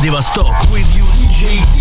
Vladivostok. With you DJ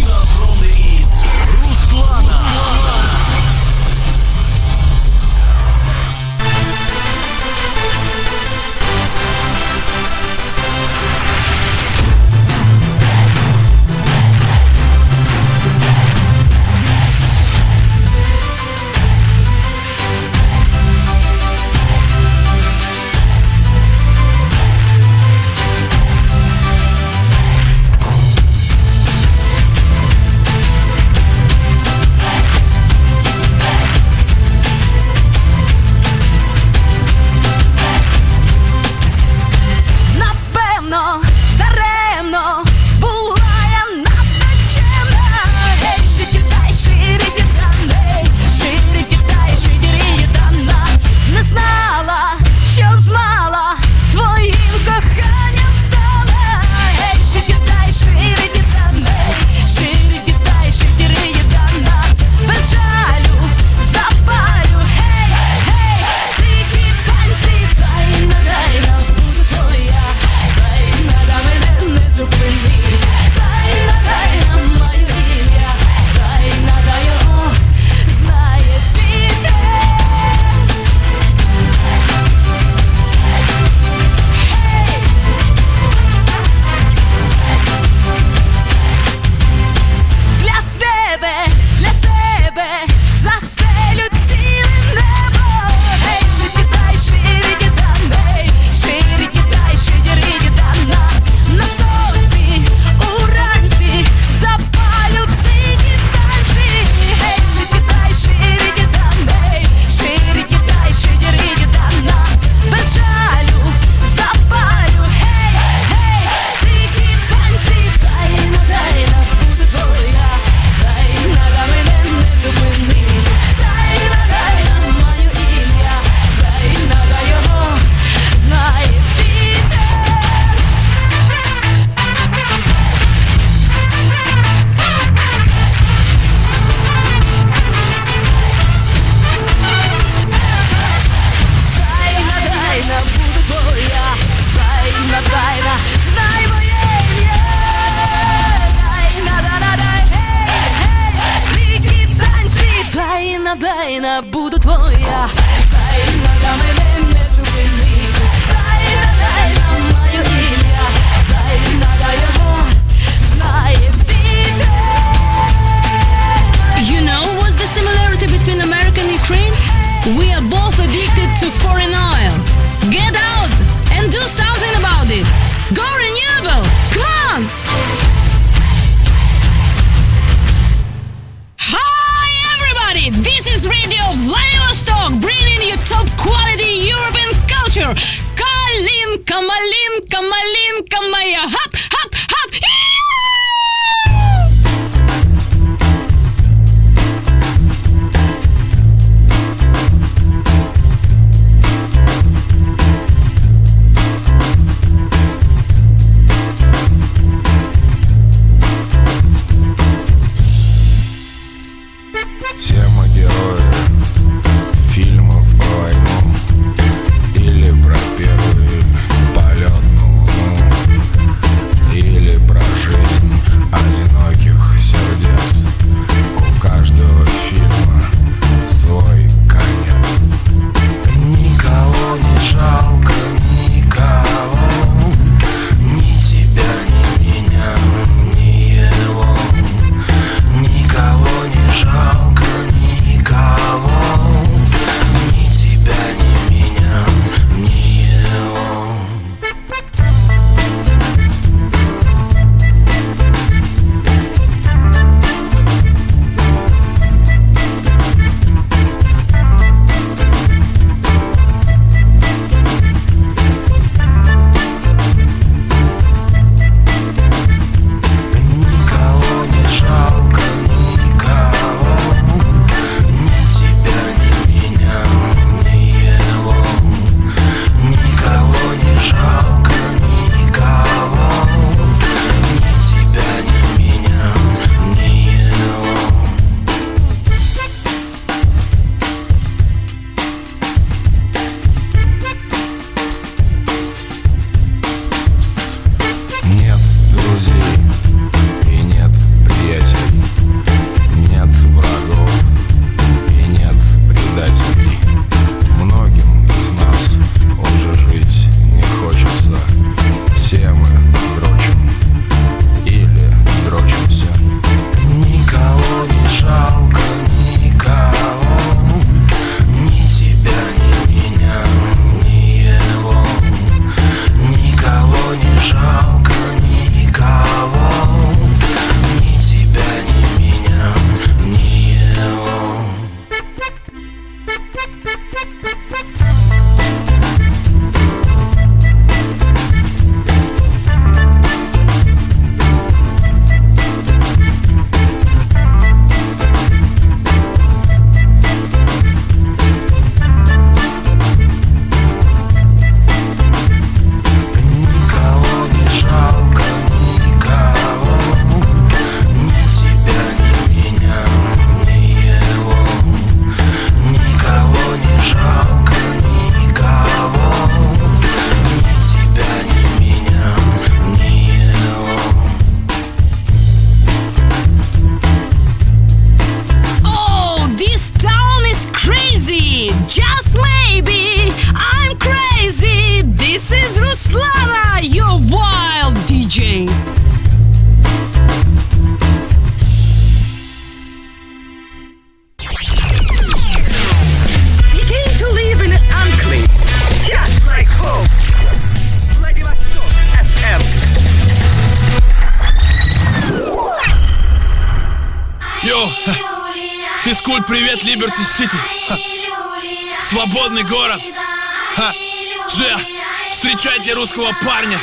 русского парня.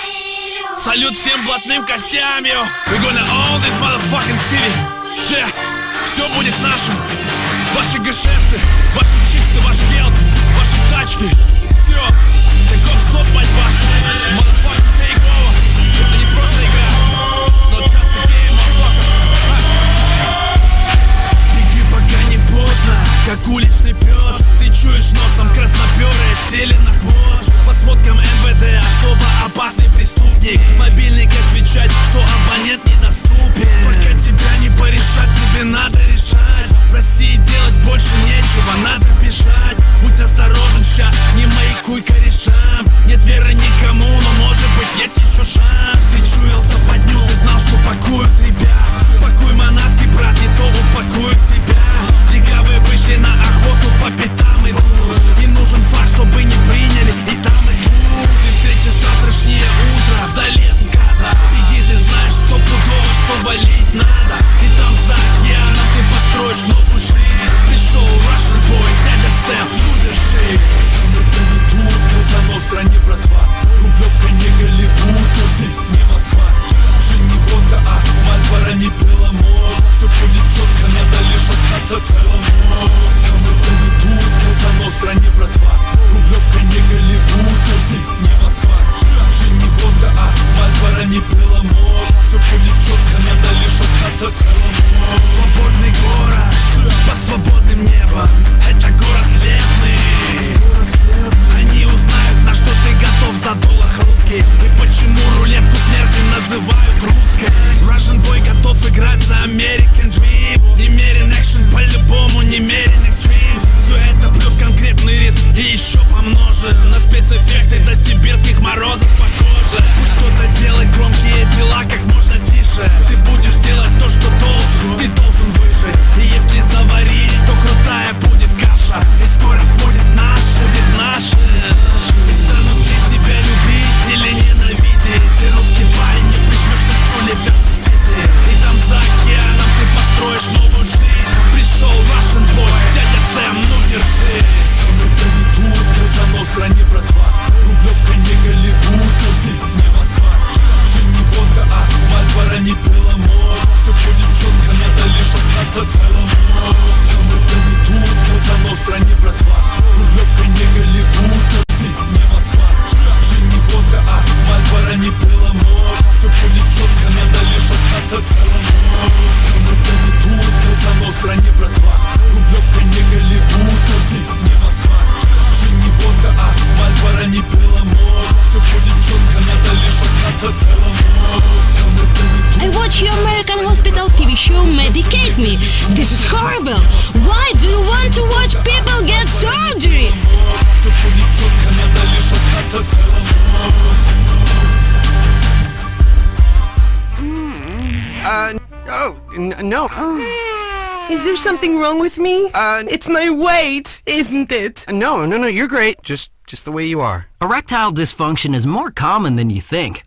Салют всем блатным костям, йо. We gonna own this motherfucking city. Дже, все будет нашим. Ваши гешефты, ваши чиксы, ваш гелд, ваши тачки. Все, таком стоп, мать вашу. Motherfucking take over. Это не просто игра. Just a game, motherfucker. Беги, пока не поздно, как уличный пес Ты чуешь носом красноперые, сели на хвост По сводкам особо опасный преступник. Мобильник отвечать, что абонент недоступен Пока тебя не порешат, тебе надо решать. В России делать больше нечего, надо бежать. Будь осторожен сейчас, не маякуй корешам. Нет веры никому, но может быть есть еще шанс. Ты чуял западню, ты знал, что пакуют ребят me? Uh, it's my weight, isn't it? No, no, no, you're great. Just just the way you are. Erectile dysfunction is more common than you think,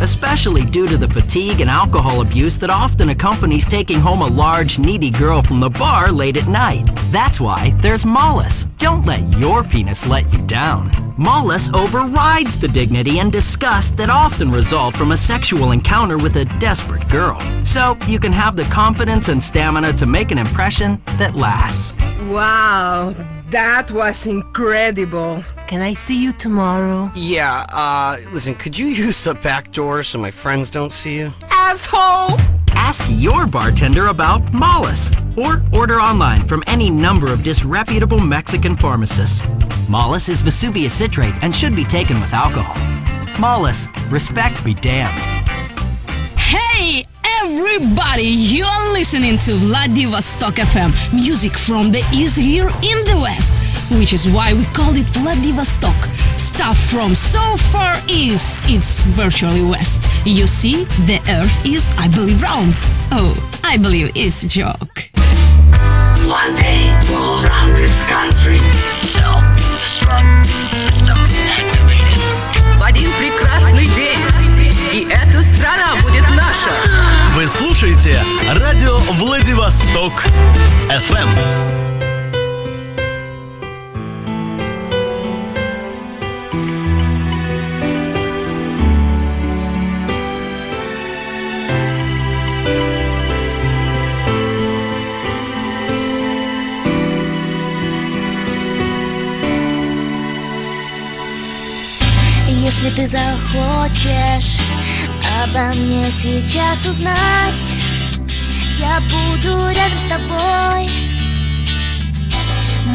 especially due to the fatigue and alcohol abuse that often accompanies taking home a large, needy girl from the bar late at night. That's why there's Mollis. Don't let your penis let you down. Mollis overrides the dignity and disgust that often result from a sexual encounter with a desperate girl. So you can have the confidence and stamina to make an impression that lasts. Wow, that was incredible. Can I see you tomorrow? Yeah, uh, listen, could you use the back door so my friends don't see you? Asshole! Ask your bartender about Mollis or order online from any number of disreputable Mexican pharmacists. Mollis is Vesuvius citrate and should be taken with alcohol. Mollis, respect be damned. Hey, everybody! You are listening to Vladivostok FM, music from the east here in the west which is why we call it Vladivostok. Stuff from so far east, it's virtually west. You see, the earth is, I believe, round. Oh, I believe it's a joke. One day we'll run this country. Self-destruct system activated. В один прекрасный день. И эта страна будет наша. Вы слушаете радио Владивосток FM. Если ты захочешь обо мне сейчас узнать, я буду рядом с тобой.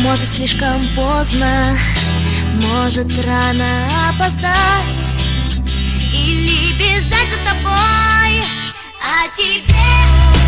Может слишком поздно, может рано опоздать или бежать за тобой. А тебе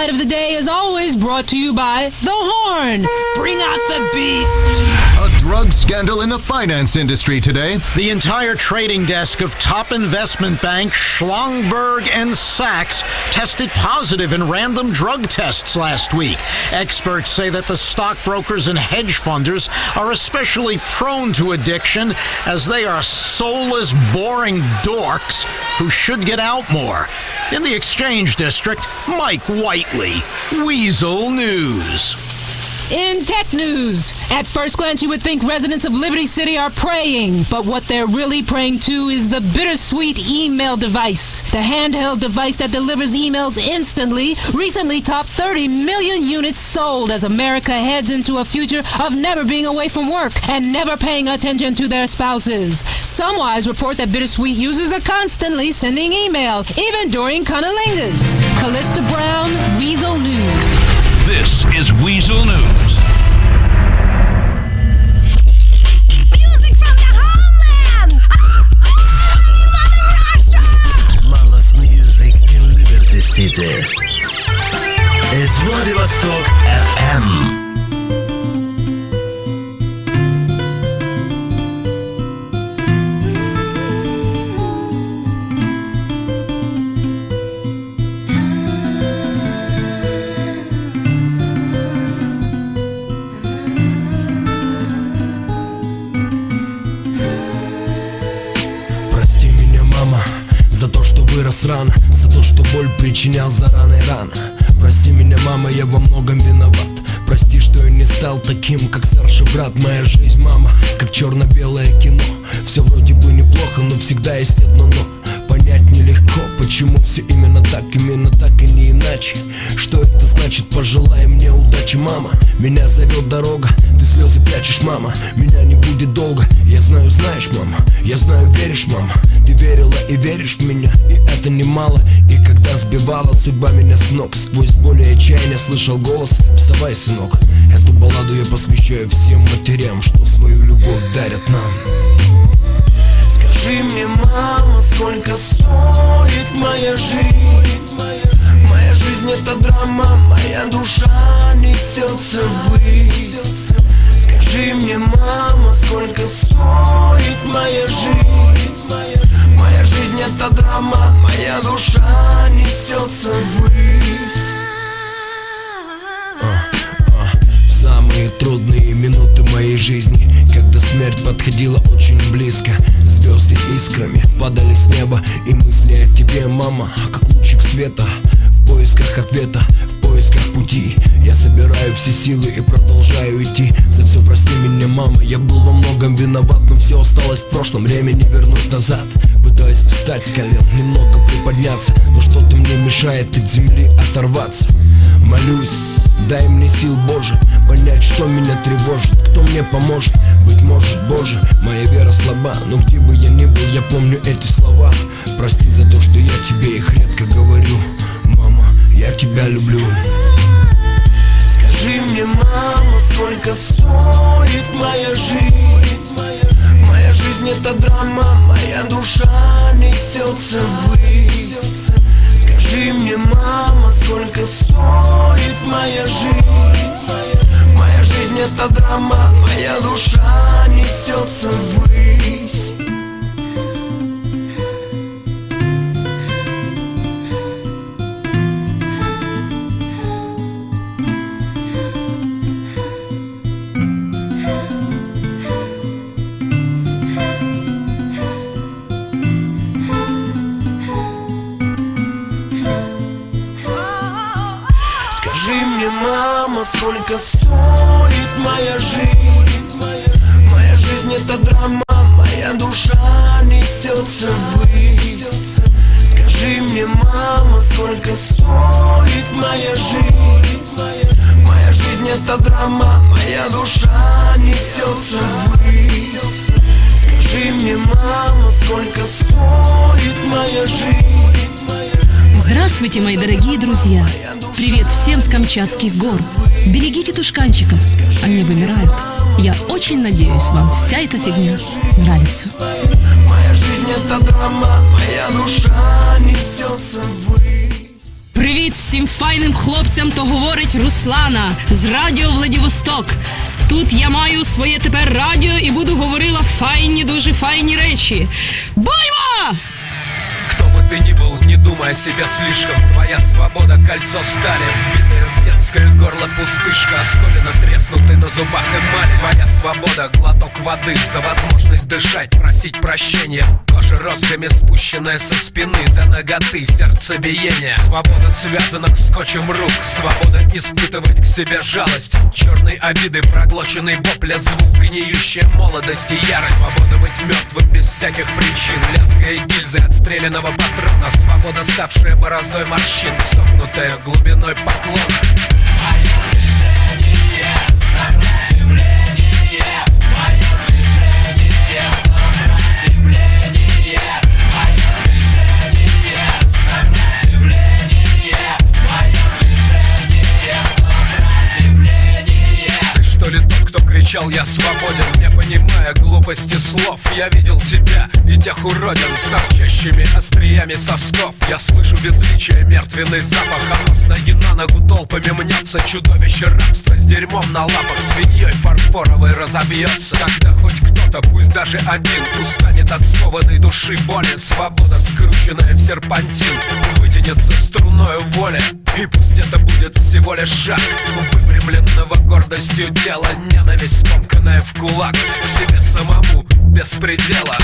homicide of the day is always brought to you by The scandal in the finance industry today. The entire trading desk of top investment bank Schlongberg and Sachs tested positive in random drug tests last week. Experts say that the stockbrokers and hedge funders are especially prone to addiction as they are soulless, boring dorks who should get out more. In the Exchange District, Mike Whiteley, Weasel News. In tech news, at first glance you would think residents of Liberty City are praying, but what they're really praying to is the bittersweet email device. The handheld device that delivers emails instantly recently topped 30 million units sold as America heads into a future of never being away from work and never paying attention to their spouses. Some wives report that bittersweet users are constantly sending email, even during cunnilingus. Callista Brown, Weasel News. This is Weasel News. Music from the homeland! Mother Russia! Mama's music in Liberty City. It's Vladivostok FM. Нас рано. За то, что боль причинял за раной рано Прости меня, мама, я во многом виноват. Прости, что я не стал таким, как старший брат. Моя жизнь, мама, как черно-белое кино. Все вроде бы неплохо, но всегда есть одно но Понять нелегко, почему все именно так, именно так и не иначе. Что это значит, пожелай мне удачи, мама. Меня зовет дорога, ты слезы прячешь, мама. Меня не будет долго, я знаю, знаешь, мама. Я знаю, веришь, мама. Ты верила и веришь в меня, и это немало. И когда сбивала судьба меня с ног Сквозь боль и отчаяние слышал голос Вставай, сынок Эту балладу я посвящаю всем матерям Что свою любовь дарят нам Скажи мне, мама, сколько стоит моя жизнь? Моя жизнь это драма, моя душа несется ввысь Скажи мне, мама, сколько стоит моя жизнь? Моя жизнь это драма, моя душа несется ввысь самые трудные минуты моей жизни Когда смерть подходила очень близко Звезды искрами падали с неба И мысли о тебе, мама, как лучик света В поисках ответа, в поисках пути. Я собираю все силы и продолжаю идти За все прости меня, мама, я был во многом виноват Но все осталось в прошлом, время не вернуть назад. Пытаюсь встать с колен, немного приподняться. Но что-то мне мешает от земли оторваться. Молюсь, дай мне сил, Боже Понять, что меня тревожит, кто мне поможет? Быть может, Боже, моя вера слаба. Но где бы я ни был, я помню эти слова. Прости за то, что я тебе их редко говорю. Мама, я тебя люблю. Скажи мне, мама, сколько стоит моя жизнь? Моя жизнь это драма, моя душа несется ввысь Скажи мне, мама, сколько стоит моя жизнь? Моя жизнь это драма, моя душа несется ввысь сколько стоит моя жизнь. Моя жизнь это драма, моя душа несется ввысь. Скажи мне, мама, сколько стоит моя жизнь? Моя жизнь это драма, моя душа несется ввысь. Скажи мне, мама, сколько стоит моя жизнь? Здравствуйте, мои дорогие друзья! Привет всем с Камчатских гор! Берегите тушканчиков, они вымирают. Я очень надеюсь, вам вся эта фигня нравится. Моя жизнь это драма, моя душа несется ввысь Привіт всім файним хлопцям, то говорить Руслана з Радіо Владивосток. Тут я маю своє тепер радіо і буду говорила файні, дуже файні речі. Боймо! Ты ни был, не думай о себе слишком. Твоя свобода — кольцо стали, вбитое в детское горло пустышка. Осколено треснутый на зубах эмаль. Твоя свобода — глоток воды За возможность дышать, просить прощения. Кожа розгами спущенная со спины до ноготы Сердцебиение. Свобода связанных скотчем рук Свобода испытывать к себе жалость. Черной обиды, проглоченный вопля звук Гниющая молодость и ярость. Свобода быть мертвым без всяких причин Лязгая гильзы отстрелянного патрона Свобода, ставшая бороздой морщин Согнутая глубиной поклона. Ты что ли тот, кто кричал «Я свободен», понимая глупости слов. Я видел тебя и тех уродин с торчащими остриями сосков. Я слышу безличие, мертвенный запах Оно с ноги на ногу толпами мнется Чудовище рабства с дерьмом на лапах Свиньей фарфоровой разобьется. Когда хоть кто-то, пусть даже один Устанет от скованной души боли. Свобода, скрученная в серпантин Вытянется струною воли. И пусть это будет всего лишь шаг Выпрямленного гордостью тела Ненависть, скомканная в кулак К себе самому, без предела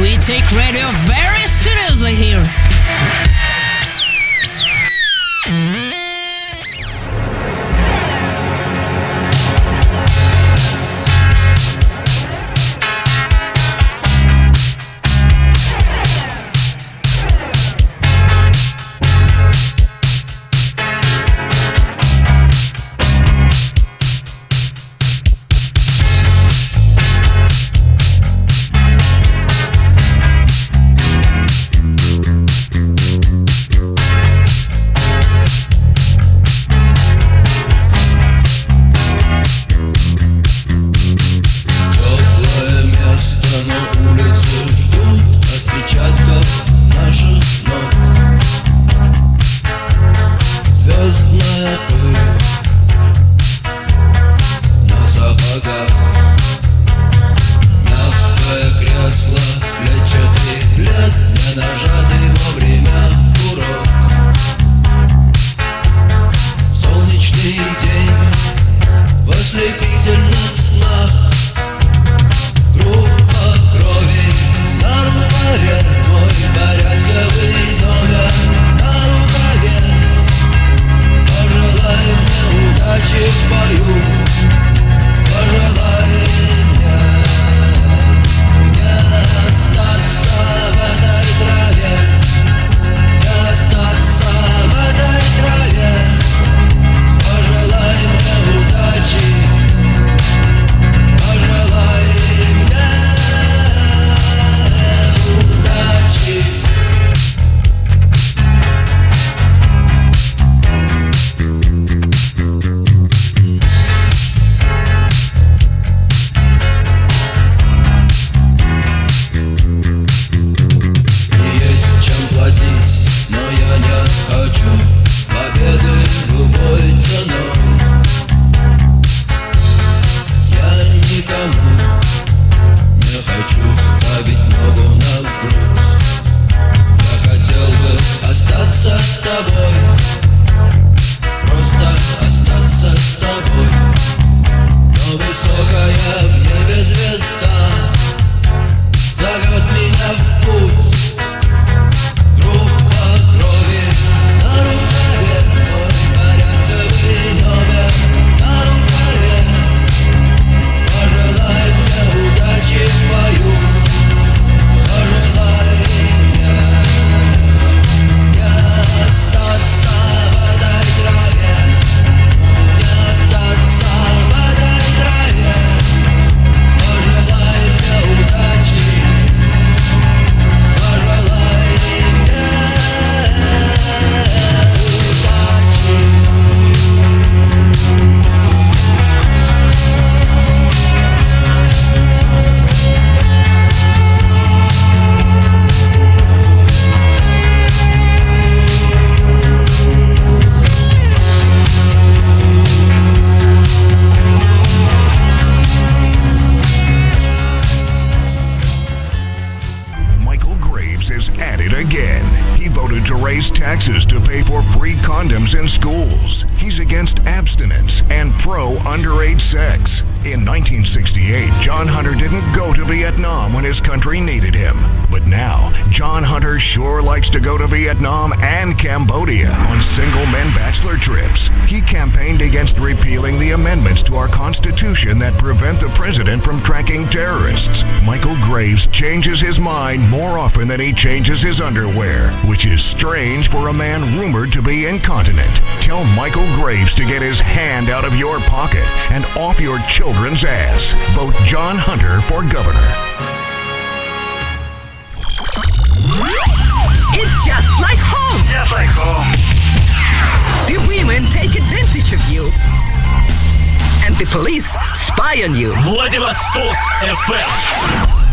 We take radio mind more often than he changes his underwear, which is strange for a man rumored to be incontinent. Tell Michael Graves to get his hand out of your pocket and off your children's ass. Vote John Hunter for governor. It's just like home. Just like home. The women take advantage of you. And the police spy on you. Vladivostok FM.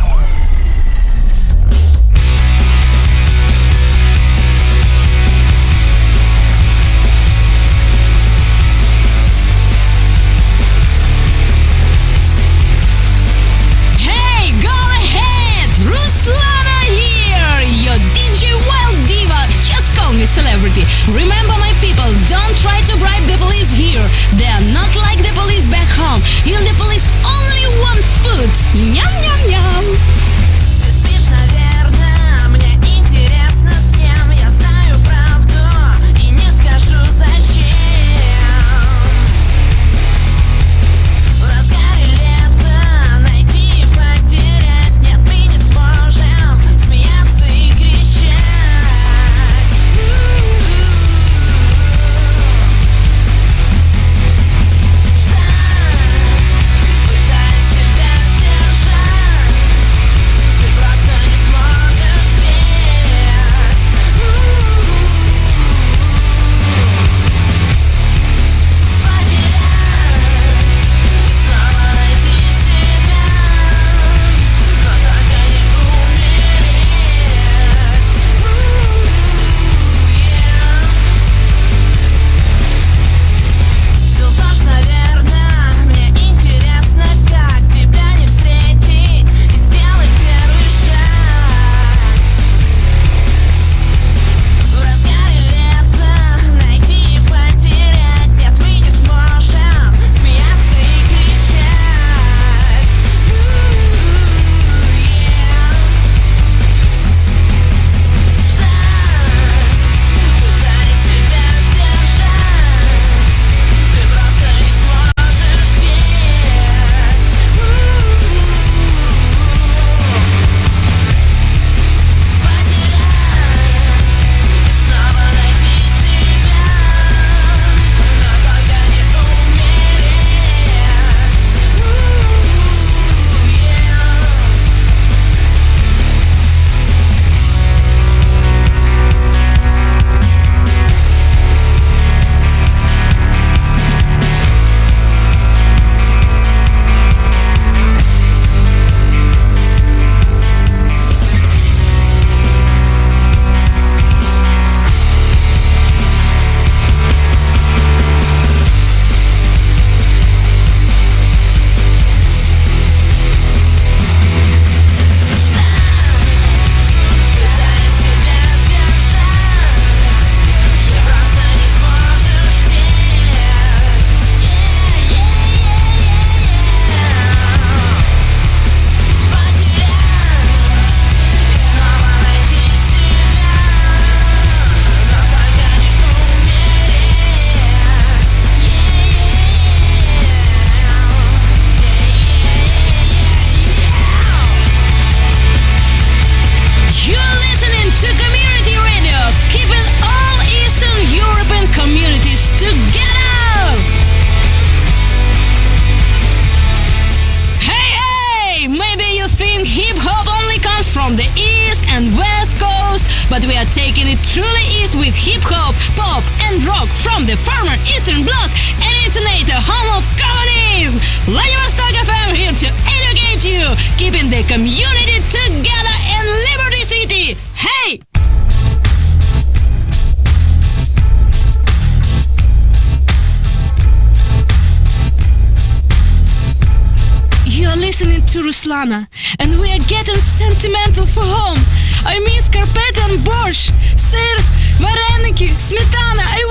Svetlana, and we are getting sentimental for home. I miss carpet and борщ, сыр, вареники, сметана. I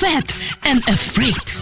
fat and afraid.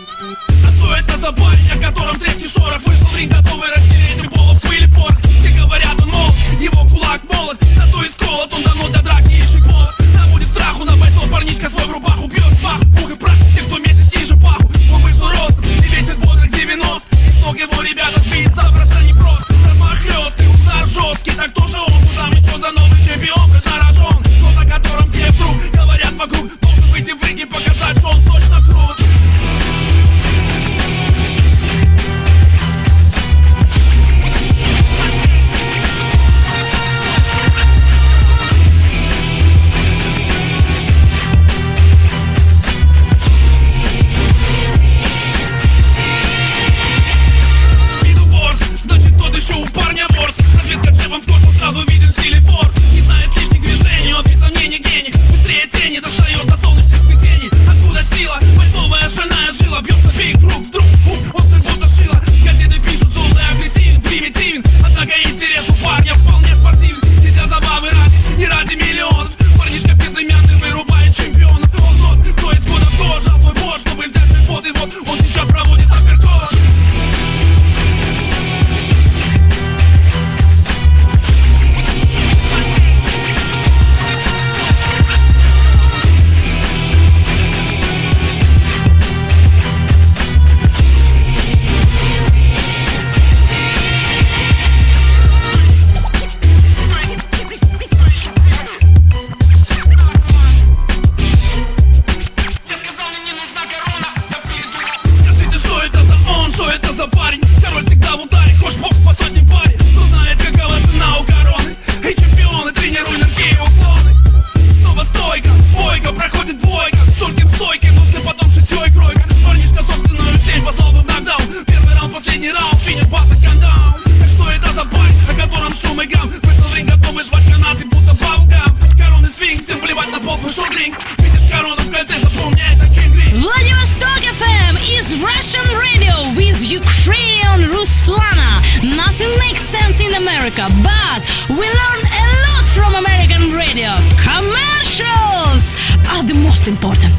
but we learned a lot from American radio. Commercials are the most important.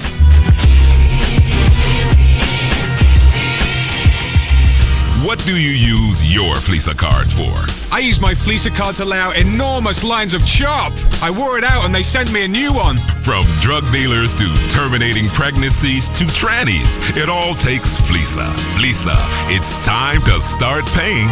What do you use your Fleesa card for? I use my Fleesa card to lay out enormous lines of chop. I wore it out and they sent me a new one. From drug dealers to terminating pregnancies to trannies, it all takes Fleesa. Fleesa, it's time to start paying.